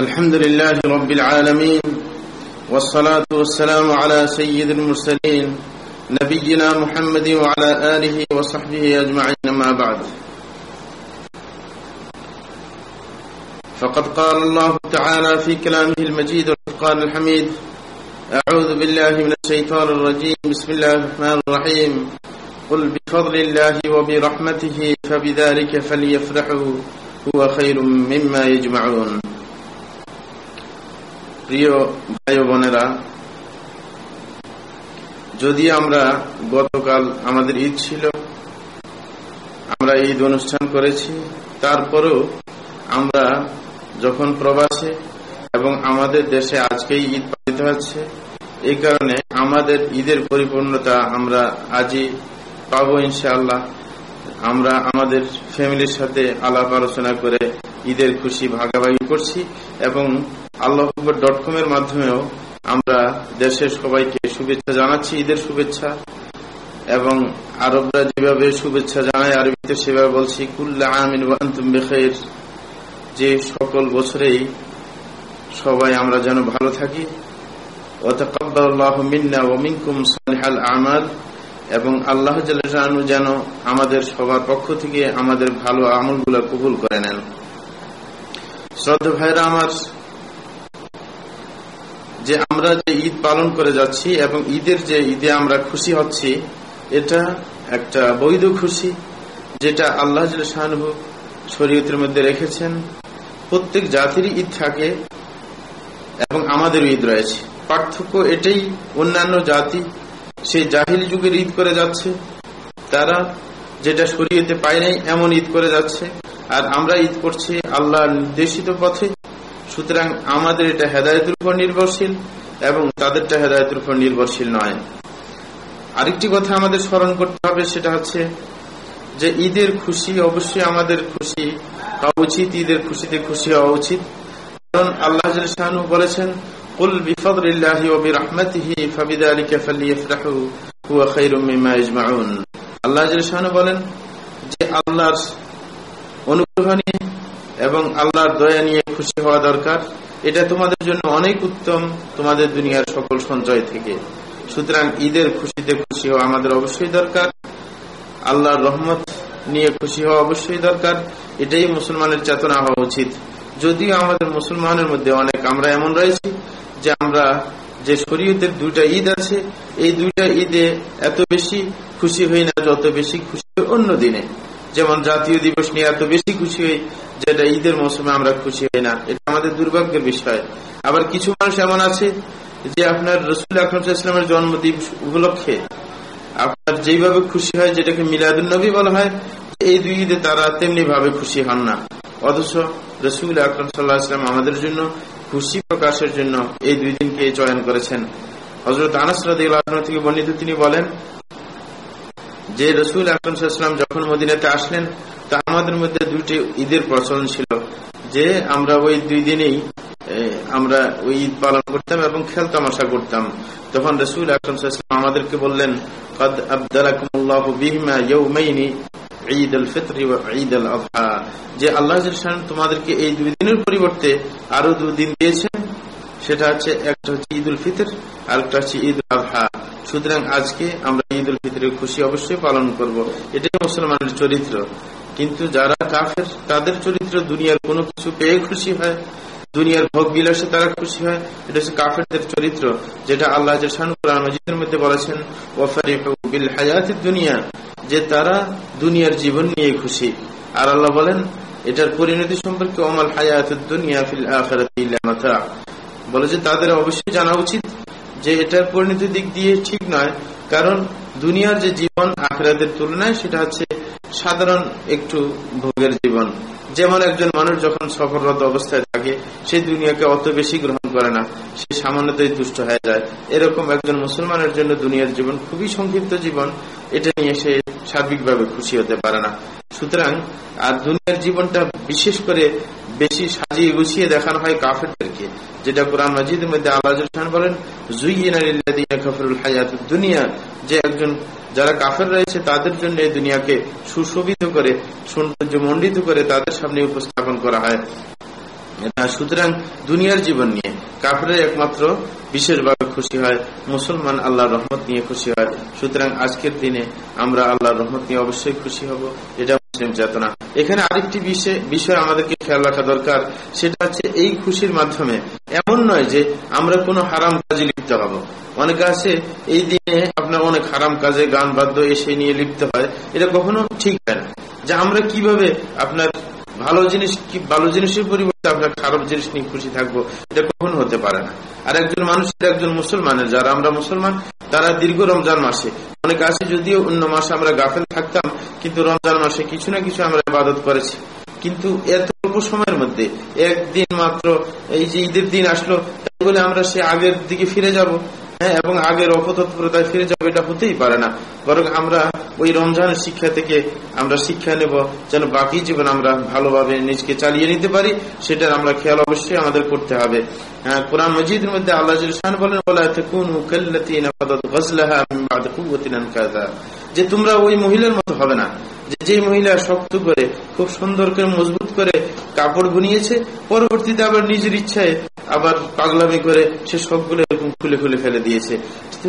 الحمد لله رب العالمين والصلاة والسلام على سيد المرسلين نبينا محمد وعلى آله وصحبه أجمعين ما بعد. فقد قال الله تعالى في كلامه المجيد والفقان الحميد أعوذ بالله من الشيطان الرجيم بسم الله الرحمن الرحيم. قل بفضل الله وبرحمته فبذلك فليفرحوا هو خير مما يجمعون. প্রিয় ভাই বোনেরা, যদি আমরা গতকাল আমাদের ঈদ ছিল, আমরা ঈদ অনুষ্ঠান করেছি, তারপরেও আমরা যখন প্রবাসে এবং আমাদের দেশে আজকেই ঈদ পালিত হচ্ছে এই কারণে আমাদের ঈদের পরিপূর্ণতা আমরা আজই পাবো ইনশাআল্লাহ। আমরা আমাদের ফ্যামিলির সাথে আলাপ আলোচনা করে ঈদের খুশি ভাগাভাগি করছি এবং আল্লাহ ডট কম এর মাধ্যমেও আমরা দেশের সবাইকে শুভেচ্ছা জানাচ্ছি, ঈদের শুভেচ্ছা, এবং আরবরা যেভাবে শুভেচ্ছা জানায়, আরবিতে সেভাবে বলছি, কুল্লা আমিন বেখের যে সকল বছরেই সবাই আমরা যেন ভালো থাকি। আমাল, এবং আল্লাহ যেন আমাদের সবার পক্ষ থেকে আমাদের ভালো আমলগুলো কবুল করে নেন। শ্রদ্ধা ভাইরা আমার যে আমরা যে ঈদ পালন করে যাচ্ছি এবং ঈদের যে ঈদে আমরা খুশি হচ্ছি, এটা একটা বৈধ খুশি, যেটা আল্লাহ শরীয়তের মধ্যে রেখেছেন। প্রত্যেক জাতিরই ঈদ থাকে এবং আমাদের ঈদ রয়েছে। পার্থক্য এটাই, অন্যান্য জাতি সেই জাহিল যুগের ঈদ করে যাচ্ছে, তারা যেটা শরীয়তে পায় নাই, এমন ঈদ করে যাচ্ছে। আর আমরা ঈদ করছি আল্লাহ নির্দেশিত পথে। সুতরাং আমাদের এটা হেদায়তের উপর নির্ভরশীল এবং তাদেরটা হেদায়তের উপর নির্ভরশীল নয় আরেকটি কথা আমাদের স্মরণ করতে হবে সেটা হচ্ছে যে ঈদের খুশি অবশ্যই আমাদের খুশি হওয়া উচিত ঈদের খুশিতে খুশি হওয়া উচিত কারণ আল্লাহ বলেছেন قل بفضل الله وبرحمته فبذلك فليفرحوا هو خير مما يجمعون আল্লাহ বলেন যে আল্লাহর অনুগ্রহ নিয়ে এবং আল্লাহর দয়া নিয়ে খুশি হওয়া দরকার। এটা তোমাদের জন্য অনেক উত্তম তোমাদের দুনিয়ার সকল সঞ্চয় থেকে। সুতরাং ঈদের খুশিতে খুশি হওয়া আমাদের অবশ্যই দরকার। আল্লাহর রহমত নিয়ে খুশি হওয়া অবশ্যই দরকার। এটাই মুসলমানের চেতনা হওয়া উচিত। যদিও আমাদের মুসলমানের মধ্যে অনেক আমরা এমন রয়েছি যে আমরা যে শরীয়তের দুইটা ঈদ আছে, এই দুইটা ঈদে এত বেশি খুশি হই না যত বেশি খুশি অন্য দিনে। যেমন জাতীয় দিবস নিয়ে এত বেশি খুশি হই যেটা ঈদের মৌসুমে আমরা খুশি হই না। এটা আমাদের দুর্ভাগ্যের বিষয়। আবার কিছু মানুষ এমন আছে যে আপনার রসুল আকরম ইসলামের জন্মদিবস উপলক্ষে আপনার যেইভাবে খুশি হয় যেটাকে মিলাদুল নবী বলা হয়, এই দুই ঈদে তারা তেমনি ভাবে খুশি হন না। অথচ রসুল আকরম সাল্লাহ ইসলাম আমাদের জন্য খুশি প্রকাশের জন্য এই দুই দিনকে চয়ন করেছেন। হজরত আনাস থেকে বর্ণিত তিনি বলেন যে রসুল আকরমসাল্লাম যখন মদিনাতে আসলেন, তা আমাদের মধ্যে দুইটি ঈদের প্রচলন ছিল। যে আমরা ওই দুই দিনেই আমরা ওই ঈদ পালন করতাম এবং খেল তামাশা করতাম। তখন রসুল আকরমসাল্লাম আমাদেরকে বললেন, কদ আব্দালাকুমুল্লাহ ঈদ আল ফিত্র ঈদ আল আজহা যে আল্লাহ তোমাদেরকে এই দুই দিনের পরিবর্তে আরও দুদিন দিয়েছেন। সেটা হচ্ছে একটা হচ্ছে ঈদ উল ফিতর, আর একটা হচ্ছে ঈদ উল আজহা সুতরাং আজকে আমরা ঈদ উল ফিতরের খুশি অবশ্যই পালন করব। এটাই মুসলমানের চরিত্র। কিন্তু যারা কাফের, তাদের চরিত্র দুনিয়ার কোনো কিছু পেয়ে খুশি হয়। দুনিয়ার ভোগ বিলাসে তারা খুশি হয়। এটা হচ্ছে কাফেরদের চরিত্র, যেটা আল্লাহ মজিদের মধ্যে বলেছেন বিল হায়াতের দুনিয়া যে তারা দুনিয়ার জীবন নিয়ে খুশি। আর আল্লাহ বলেন, এটার পরিণতি সম্পর্কে অমাল হায়াত দুনিয়া ফিল আখরাত বলে যে তাদের অবশ্যই জানা উচিত যে এটার পরিণতি দিক দিয়ে ঠিক নয়। কারণ দুনিয়ার যে জীবন আখরাতের তুলনায় সেটা হচ্ছে সাধারণ একটু ভোগের জীবন। যেমন একজন মানুষ যখন সফররত অবস্থায় থাকে, সে দুনিয়াকে অত বেশি গ্রহণ করে না। সে সামান্যতই দুষ্ট হয়ে যায়। এরকম একজন মুসলমানের জন্য দুনিয়ার জীবন খুবই সংক্ষিপ্ত জীবন। এটা নিয়ে সে সার্বিকভাবে খুশি হতে পারে না। সুতরাং আর দুনিয়ার জীবনটা বিশেষ করে বেশি সাজিয়ে গুছিয়ে দেখানো হয় কাফেরদেরকে, যেটা কোরআন মজিদের মধ্যে আল্লাহ বলেন দুনিয়া যে একজন, যারা কাফের রয়েছে, তাদের জন্য এই দুনিয়াকে সুশোভিত করে সৌন্দর্য মন্ডিত করে তাদের সামনে উপস্থাপন করা হয়। সুতরাং দুনিয়ার জীবন নিয়ে কাপড়ের একমাত্র বিশেষভাবে খুশি হয়, মুসলমান আল্লাহর রহমত নিয়ে খুশি হয়। সুতরাং আজকের দিনে আমরা আল্লাহর রহমত নিয়ে অবশ্যই খুশি হব। এটা মুসলিম চেতনা। এখানে আরেকটি বিষয় আমাদেরকে খেয়াল রাখা দরকার। সেটা হচ্ছে এই খুশির মাধ্যমে। এমন নয় যে আমরা কোনো হারাম কাজে লিপ্ত হব। অনেকে আছে, এই দিনে আপনার অনেক হারাম কাজে গান বাদ্য এসে নিয়ে লিপ্ত হয়। এটা কখনো ঠিক হয় না। যে আমরা কীভাবে আপনার ভালো জিনিস ভালো জিনিসের পরিবর্তে আমরা খারাপ জিনিস নিয়ে খুশি থাকব, এটা কখনো হতে পারে না। আর একজন মানুষের একজন মুসলমানের যারা আমরা মুসলমান, তারা দীর্ঘ রমজান মাসে অনেক আছে যদিও অন্য মাসে আমরা গাফেল থাকতাম, কিন্তু রমজান মাসে কিছু না কিছু আমরা ইবাদত করেছি। কিন্তু এত অল্প সময়ের মধ্যে একদিন মাত্র এই যে ঈদের দিন আসলো, তাই বলে আমরা সে আগের দিকে ফিরে যাব। হ্যাঁ এবং আগের অপতৎপরতায় ফিরে যাব এটা হতেই পারে না। বরং আমরা ওই রমজানের শিক্ষা থেকে আমরা শিক্ষা নেব যেন বাকি জীবন আমরা ভালোভাবে নিজকে চালিয়ে নিতে পারি সেটার আমরা খেয়াল অবশ্যই আমাদের করতে হবে। হ্যাঁ, কোরআন মজিদের মধ্যে আল্লাহ বলেন যে তোমরা ওই মহিলার মতো হবে না। যে মহিলা শক্ত করে, খুব সুন্দর করে মজবুত করে কাপড় বুনিয়েছে, পরবর্তীতে আবার নিজের ইচ্ছায় আবার পাগলামি করে সে সবগুলো খুলে খুলে ফেলে দিয়েছে।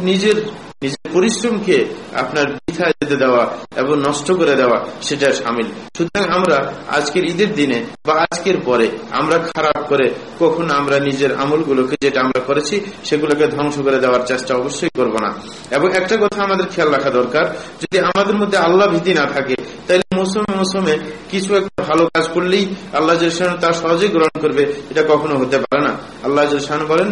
নিজের নিজের পরিশ্রমকে আপনার বৃথায় যেতে দেওয়া এবং নষ্ট করে দেওয়া, সেটা সামিল। সুতরাং আমরা আজকের ঈদের দিনে বা আজকের পরে আমরা খারাপ করে কখন আমরা নিজের আমলগুলোকে যেটা আমরা করেছি, সেগুলোকে ধ্বংস করে দেওয়ার চেষ্টা অবশ্যই করব না। এবং একটা কথা আমাদের খেয়াল রাখা দরকার, যদি আমাদের মধ্যে আল্লাহ ভীতি না থাকে, তাহলে মৌসুমে মৌসুমে কিছু একটা ভালো কাজ করলেই আল্লাহ তার সহজে গ্রহণ করবে, এটা কখনো হতে পারে না। আল্লাহ বলেন,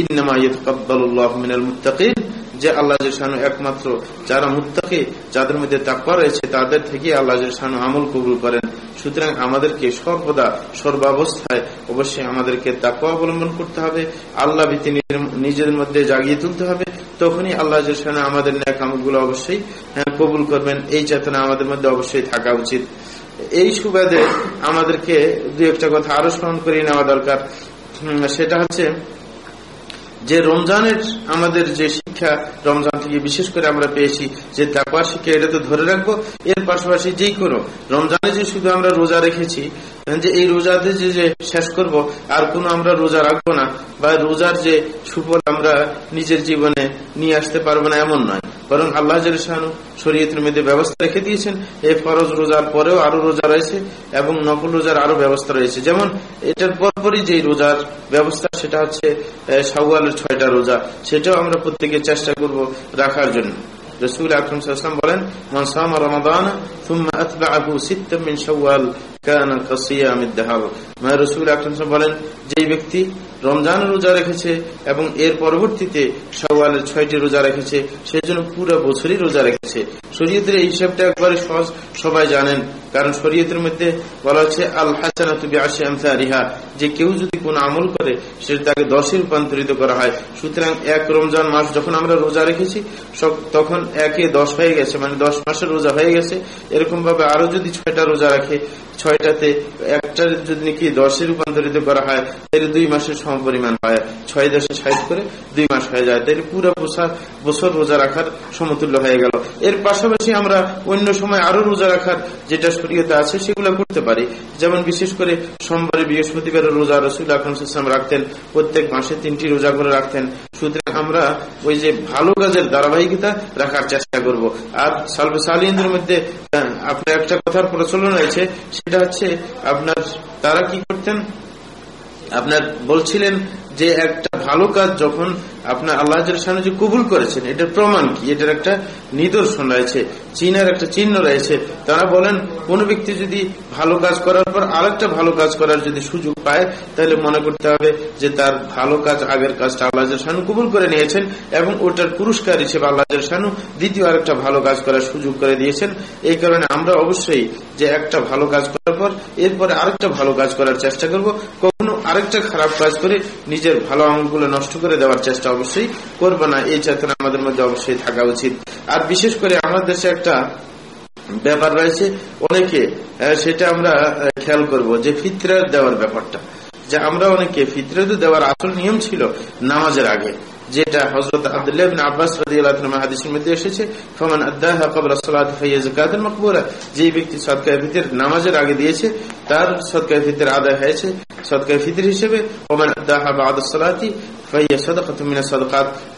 ইন্নামা ইয়তকাব্বালুল্লাহ মিনাল মুত্তাকিন। যে আল্লাহ শানু একমাত্র যারা মুত্তাকে যাদের মধ্যে তাকওয়া রয়েছে তাদের থেকে আল্লাহ শানু আমল কবুল করেন। সুতরাং আমাদেরকে সর্বদা সর্বাবস্থায় অবশ্যই আমাদেরকে তাকওয়া অবলম্বন করতে হবে। আল্লাহ ভীতি নিজের মধ্যে জাগিয়ে তুলতে হবে। তখনই আল্লাহ শানু আমাদের ন্যাক আমলগুলো অবশ্যই হ্যাঁ, কবুল করবেন। এই চেতনা আমাদের মধ্যে অবশ্যই থাকা উচিত। এই সুবাদে আমাদেরকে দু একটা কথা আরও স্মরণ করিয়ে নেওয়া দরকার। সেটা হচ্ছে যে রমজানের আমাদের যে শিক্ষা রমজান থেকে বিশেষ করে আমরা পেয়েছি যে তাকওয়ার শিক্ষা এটা তো ধরে রাখব। এর পাশাপাশি যেই কোনো রমজানে যে শুধু আমরা রোজা রেখেছি যে এই রোজাতে যে যে শেষ করব, আর কোনো আমরা রোজা রাখব না বা রোজার যে সুফল আমরা নিজের জীবনে নিয়ে আসতে পারব না এমন নয়। বরং আল্লাহ শাহানু শরীয়তের মধ্যে ব্যবস্থা রেখে দিয়েছেন এই ফরজ রোজার পরেও আরও রোজা রয়েছে এবং নকল রোজার আরও ব্যবস্থা রয়েছে। যেমন এটার পরপরই যে রোজার ব্যবস্থা, সেটা হচ্ছে সাউয়ালের ছয়টা রোজা, সেটাও আমরা প্রত্যেকে চেষ্টা করব রাখার জন্য রসুল আকরম সাল্লাম বলেন মনসাম রমাদান ثم أتبعه ستا من شوال বলেন ব্যক্তি রমজান রোজা রেখেছে এবং এর পরবর্তীতে সওয়ালের ছয়টি রোজা রেখেছে সেই জন্য পুরো বছরই রোজা রেখেছে। শরীয়তের এই হিসাবটা একবারে সহজ সবাই জানেন, কারণ শরীয়তের মধ্যে বলা হচ্ছে আল হাসানা যে কেউ যদি কোন আমল করে, সেটা তাকে দশে রূপান্তরিত করা হয়। সুতরাং এক রমজান মাস যখন আমরা রোজা রেখেছি তখন একে দশ হয়ে গেছে মানে দশ মাসের রোজা হয়ে গেছে। এরকম ভাবে আরও যদি ছয়টা রোজা রাখে ছয়টাতে একটা যদি নাকি দশে রূপান্তরিত করা হয়, তাহলে দুই মাসের সম পরিমাণ হয়। ছয় দশে ষাট করে দুই মাস হয়ে যায়। তাহলে পুরো বছর রোজা রাখার সমতুল্য হয়ে গেল। এর পাশাপাশি আমরা অন্য সময় আরও রোজা রাখার যেটা শরীয়তে আছে, সেগুলো করতে পারি। যেমন বিশেষ করে সোমবারে বৃহস্পতিবারের রোজা রসুল আকরম রাখতেন। প্রত্যেক মাসে তিনটি রোজা করে রাখতেন। সুতরাং আমরা ওই যে ভালো কাজের ধারাবাহিকতা রাখার চেষ্টা করব। আর সালবে মধ্যে আপনার একটা কথার প্রচলন আছে, সেটা হচ্ছে আপনার, তারা কি করতেন? আপনার বলছিলেন যে একটা ভালো কাজ যখন আপনার আল্লাহ যে কবুল করেছেন, এটার প্রমাণ কি? এটার একটা নিদর্শন রয়েছে, চীনের একটা চিহ্ন রয়েছে। তারা বলেন, কোন ব্যক্তি যদি ভালো কাজ করার পর আরেকটা ভালো কাজ করার যদি সুযোগ পায়, তাহলে মনে করতে হবে যে তার ভালো কাজ আগের কাজটা আল্লাহ শানু কবুল করে নিয়েছেন এবং ওটার পুরস্কার হিসেবে আল্লাহ শানু দ্বিতীয় আরেকটা ভালো কাজ করার সুযোগ করে দিয়েছেন। এই কারণে আমরা অবশ্যই যে একটা ভালো কাজ করার পর, এরপরে আরেকটা ভালো কাজ করার চেষ্টা করব। আরেকটা খারাপ কাজ করে নিজের ভালো অঙ্গগুলো নষ্ট করে দেওয়ার চেষ্টা অবশ্যই করব না। এই চেতনা আমাদের মধ্যে অবশ্যই থাকা উচিত। আর বিশেষ করে আমাদের দেশে একটা ব্যাপার রয়েছে, অনেকে সেটা আমরা খেয়াল করব যে ফিতরা দেওয়ার ব্যাপারটা। যে আমরা অনেকে ফিতরা দেওয়ার আসল নিয়ম ছিল নামাজের আগে। যেটা হজরত আব্দুল্লাহ আব্বাস হাদিসের মধ্যে এসেছে, ফমান আদাহা কবলা সালাত যে ব্যক্তি সদকায়ে ফিতর নামাজের আগে দিয়েছে, তার সদকায়ে ফিতর আদায় হয়েছে। সদকায় ফিতর হিসেবে, ওমান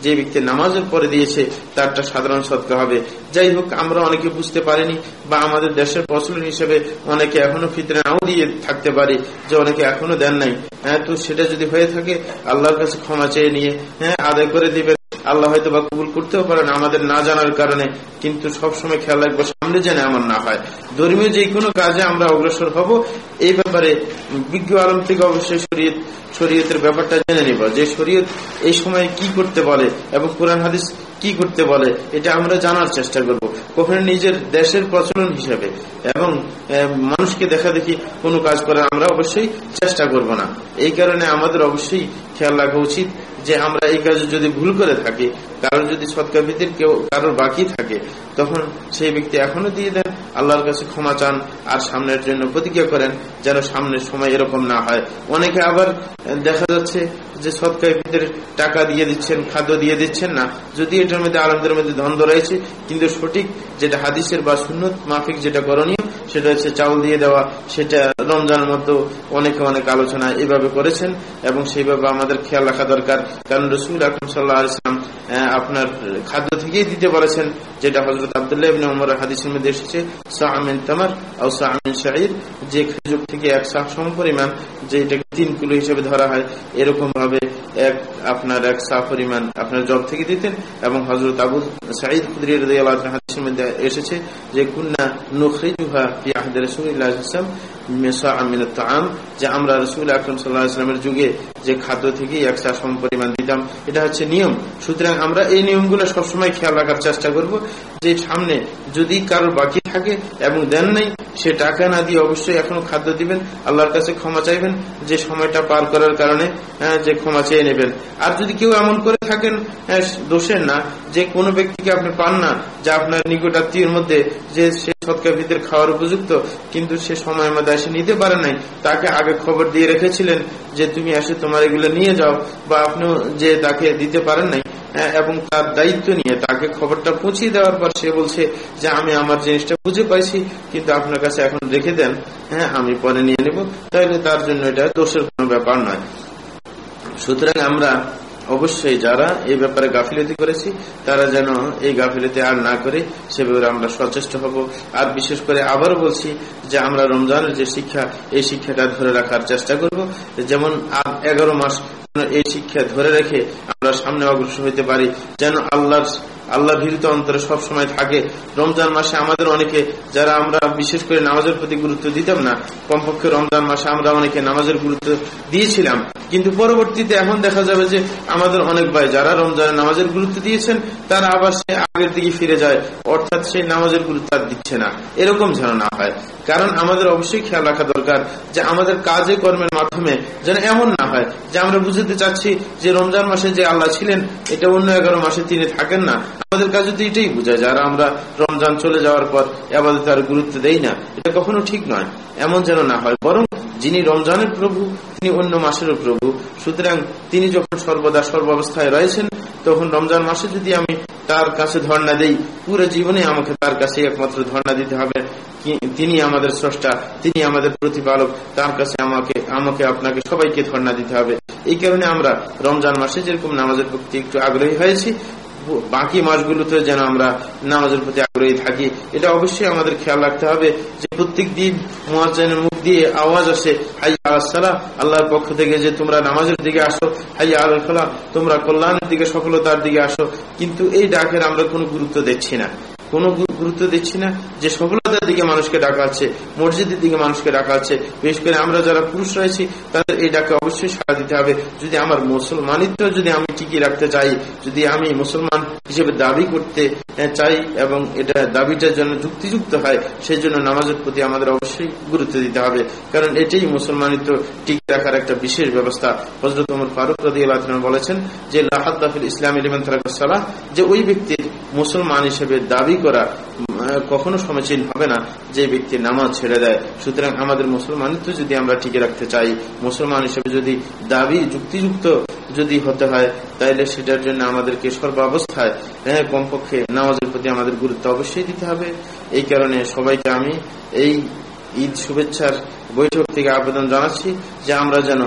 যে ব্যক্তি নামাজের পরে দিয়েছে, তারটা সাধারণ সদকা হবে। যাই হোক, আমরা অনেকে বুঝতে পারিনি, বা আমাদের দেশের প্রচলন হিসেবে অনেকে এখনও ফিতরে নাও দিয়ে থাকতে পারে, যে অনেকে এখনও দেন নাই। হ্যাঁ তো সেটা যদি হয়ে থাকে, আল্লাহর কাছে ক্ষমা চেয়ে নিয়ে হ্যাঁ আদায় করে দিবেন। আল্লাহ হয়তো বা কবুল করতেও পারেন আমাদের না জানার কারণে, কিন্তু সবসময় খেয়াল রাখব, সামনে যেন এমন না হয়। ধর্মীয় যে কোনো কাজে আমরা অগ্রসর হব, এই ব্যাপারে বিজ্ঞ আলম থেকে অবশ্যই শরীয়ত, শরীয়তের ব্যাপারটা জেনে নিব, যে শরীয়ত এই সময় কি করতে বলে এবং কোরআন হাদিস কি করতে বলে, এটা আমরা জানার চেষ্টা করব। কখনো নিজের দেশের প্রচলন হিসেবে এবং মানুষকে দেখা দেখি কোনো কাজ করার আমরা অবশ্যই চেষ্টা করব না। এই কারণে আমাদের অবশ্যই খেয়াল রাখা উচিত যে আমরা এই কাজে যদি ভুল করে থাকি কারোর যদি সৎকার ভিত্তির কেউ কারোর বাকি থাকে, তখন সেই ব্যক্তি এখনও দিয়ে দেন। আল্লাহর কাছে ক্ষমা চান আর সামনের জন্য প্রতিজ্ঞা করেন যেন সামনের সময় এরকম না হয়। অনেকে আবার দেখা যাচ্ছে যে সৎকার টাকা দিয়ে দিচ্ছেন, খাদ্য দিয়ে দিচ্ছেন না। যদি এটার মধ্যে আনন্দের মধ্যে দ্বন্দ্ব রয়েছে, কিন্তু সঠিক যেটা হাদিসের বা সুন্নত মাফিক যেটা করণীয়, সেটা হচ্ছে চাউল দিয়ে দেওয়া, সেটা রমজানের মধ্যে অনেকে অনেক আলোচনা এভাবে করেছেন এবং সেইভাবে আমাদের খেয়াল রাখা দরকার। কারণ রসুল আকরম সাল্লাহ ইসলাম আপনার খাদ্য থেকেই দিতে বলেছেন, যেটা হজরত আবদুল্লাহ ইবিন উমর হাদিসের মধ্যে এসেছে তামার ও শাহ আমিন শাহির যে খেজুর থেকে এক শাহ সম পরিমাণ যে এটাকে তিন কিলো হিসেবে ধরা হয়, এরকম ভাবে এক আপনার এক সাহ পরিমাণ আপনার জব থেকে দিতেন এবং হজরত আবু সাঈদ খুদ্রি হাদিসের মধ্যে এসেছে যে, কুন্না নুখরিজুহা ফি আহদ রসুল্লাহ যে আমরা রসুল আকরম সাল্লাহামের যুগে যে খাদ্য থেকে একশা সম পরিমাণ দিতাম, এটা হচ্ছে নিয়ম। সুতরাং আমরা এই নিয়মগুলো সবসময় খেয়াল রাখার চেষ্টা করব যে সামনে যদি কারোর বাকি থাকে এবং দেন নাই, সে টাকা না দিয়ে অবশ্যই এখনও খাদ্য দিবেন, আল্লাহর কাছে ক্ষমা চাইবেন, যে সময়টা পার করার কারণে যে ক্ষমা চেয়ে নেবেন। আর যদি কেউ এমন করে থাকেন দোষের না, যে কোনো ব্যক্তিকে আপনি পান না, যে আপনার নিকট আত্মীয়ের মধ্যে, যে সে সৎকার ভিতরে খাওয়ার উপযুক্ত, কিন্তু সে সময় মধ্যে এসে নিতে পারে নাই। তাকে আগে খবর দিয়ে রেখেছিলেন যে, তুমি এসে তোমার এগুলো নিয়ে যাও বা আপনিও যে তাকে দিতে পারেন নাই এবং তার দায়িত্ব নিয়ে তাকে খবরটা পৌঁছিয়ে দেওয়ার পর সে বলছে যে, আমি আমার জিনিসটা বুঝে পাইছি, কিন্তু আপনার কাছে এখন রেখে দেন হ্যাঁ আমি পরে নিয়ে নেব। তাহলে তার জন্য এটা দোষের কোনো ব্যাপার নয়। সুতরাং আমরা অবশ্যই যারা এই ব্যাপারে গাফিলতি করেছি, তারা যেন এই গাফিলতি আর না করে, সে ব্যাপারে আমরা সচেষ্ট হব। আর বিশেষ করে আবার বলছি যে আমরা রমজানের যে শিক্ষা, এই শিক্ষাটা ধরে রাখার চেষ্টা করব। যেমন এগারো মাস এই শিক্ষা ধরে রেখে আমরা সামনে অগ্রসর হইতে পারি, যেন আল্লাহর আল্লাহ ভীরিত অন্তরে সব সময় থাকে। রমজান মাসে আমাদের অনেকে যারা আমরা বিশেষ করে নামাজের প্রতি গুরুত্ব দিতাম না, কমপক্ষে রমজান মাসে আমরা অনেকে নামাজের গুরুত্ব দিয়েছিলাম। কিন্তু পরবর্তীতে এখন দেখা যাবে যে আমাদের অনেক ভাই যারা রমজানের নামাজের গুরুত্ব দিয়েছেন, তারা আবার সে আগের দিকে ফিরে যায়, অর্থাৎ সেই নামাজের গুরুত্ব আর দিচ্ছে না। এরকম যেন না হয়। কারণ আমাদের অবশ্যই খেয়াল রাখা দরকার যে আমাদের কাজে কর্মের মাধ্যমে যেন এমন না হয় যে আমরা বুঝতে চাচ্ছি যে রমজান মাসে যে আল্লাহ ছিলেন, এটা অন্য এগারো মাসে তিনি থাকেন না। আমাদের কাছে তো এটাই বোঝায় যারা আমরা রমজান চলে যাওয়ার পর আমাদের তার গুরুত্ব দেই না, এটা কখনো ঠিক নয়। এমন যেন না হয়, বরং যিনি রমজানের প্রভু, তিনি অন্য মাসেরও প্রভু, সুতরাং তিনি যখন সর্বদা সর্বাবস্থায় রয়েছেন, তখন রমজান মাসে যদি আমি তার কাছে ধর্ণা দেই, পুরো জীবনে আমাকে তার কাছে একমাত্র ধর্ণা দিতে হবে। তিনি আমাদের স্রষ্টা, তিনি আমাদের প্রতিপালক, তার কাছে আমাকে আমাকে, আপনাকে সবাইকে ধর্ণা দিতে হবে। এই কারণে আমরা রমজান মাসে যেরকম নামাজের প্রতি একটু আগ্রহী হয়েছি বাকি মাসগুলোতে যেন আমরা নামাজের প্রতি আগ্রহী থাকি। এটা অবশ্যই আমাদের খেয়াল রাখতে হবে যে প্রত্যেক দিন মহাজনের মুখ দিয়ে আওয়াজ আসে, হাই আলাহ আল্লাহর পক্ষ থেকে যে তোমরা নামাজের দিকে আসো, হাই আল্লাহ তোমরা কল্যাণের দিকে, সফলতার দিকে আসো। কিন্তু এই ডাকের আমরা কোনো গুরুত্ব দিচ্ছি না। কোনো গুরুত্ব দিচ্ছি না, যে সফলতার দিকে মানুষকে ডাকা হচ্ছে মসজিদের দিকে মানুষকে ডাকা হচ্ছে বিশেষ করে আমরা যারা পুরুষ রয়েছি, তাদের এই ডাকে অবশ্যই সাড়া দিতে হবে। যদি আমার মুসলমানিত্ব যদি আমি টিকিয়ে রাখতে চাই, যদি আমি মুসলমান হিসেবে দাবি করতে চাই এবং এটা দাবিটার জন্য যুক্তিযুক্ত হয় সেই জন্য নামাজের প্রতি আমাদের অবশ্যই গুরুত্ব দিতে হবে। কারণ এটাই মুসলমানিত্ব টিকে রাখার একটা বিশেষ ব্যবস্থা। হজরত উমর ফারুক রদি বলেছেন যে লাহাদ্দাফিল ইসলাম ইলিমান যে ওই ব্যক্তির মুসলমান হিসেবে দাবি করা কখনো সমীচীন হবে না যে ব্যক্তি নামাজ ছেড়ে দেয়। সুতরাং আমাদের মুসলমানিত্ব যদি আমরা টিকে রাখতে চাই, মুসলমান হিসেবে যদি দাবি যুক্তিযুক্ত যদি হতে হয়, তাইলে সেটার জন্য আমাদেরকে সর্বাবস্থায় হ্যাঁ কমপক্ষে নামাজের প্রতি আমাদের গুরুত্ব অবশ্যই দিতে হবে। এই কারণে সবাইকে আমি এই ঈদ শুভেচ্ছার বৈঠক থেকে আবেদন জানাচ্ছি যে আমরা যেন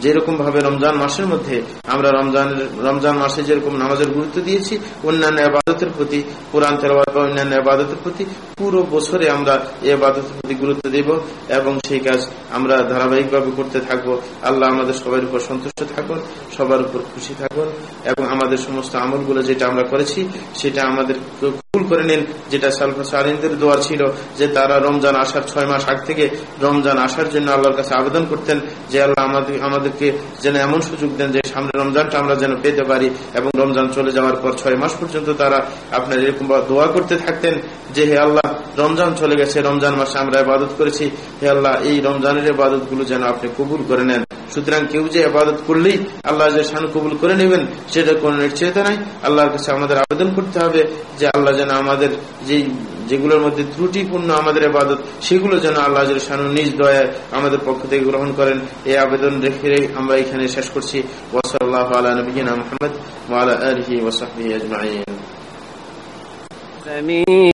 যেরকম ভাবে রমজান মাসের মধ্যে আমরা রমজানের, রমজান মাসে যেরকম নামাজের গুরুত্ব দিয়েছি, অন্যান্য আবাদতের প্রতি, কোরআন তেরবাদ বা অন্যান্য আবাদতের প্রতি পুরো বছরে আমরা এই আবাদতের প্রতি গুরুত্ব দেব এবং সেই কাজ আমরা ধারাবাহিকভাবে করতে থাকব। আল্লাহ আমাদের সবার উপর সন্তুষ্ট থাকুন, সবার উপর খুশি থাকুন। এবং আমাদের সমস্ত আমলগুলো যেটা আমরা করেছি, সেটা আমাদের কবুল করে নিন। যেটা সালফা সালিনদের দোয়ার ছিল যে তারা রমজান আসার ছয় মাস আগ থেকে রমজান আসার জন্য আল্লাহর কাছে আবেদন করতেন যে আল্লাহ আমাদের, আমাদেরকে যেন এমন সুযোগ দেন যে সামনে রমজানটা আমরা যেন পেতে পারি এবং রমজান চলে যাওয়ার পর ছয় মাস পর্যন্ত তারা আপনার এরকম দোয়া করতে থাকতেন যে, হে আল্লাহ, রমজান চলে গেছে, রমজান মাসে আমরা ইবাদত করেছি। হে আল্লাহ, এই রমজানের এবাদতগুলো যেন আপনি কবুল করে নেন। সুতরাং কেউ যে আবাদত করলেই আল্লাহ যে শান কবুল করে নেবেন, সেটা কোন নিশ্চয়তা নাই। আল্লাহর কাছে আমাদের আবেদন করতে হবে যে আল্লাহ যেন আমাদের যেই, যেগুলোর মধ্যে ত্রুটিপূর্ণ আমাদের আবাদত সেগুলো যেন আল্লাহ শানু নিজ দয়ায় আমাদের পক্ষ থেকে গ্রহণ করেন। এই আবেদন রেখে আমরা এখানে শেষ করছি। আজমাইন।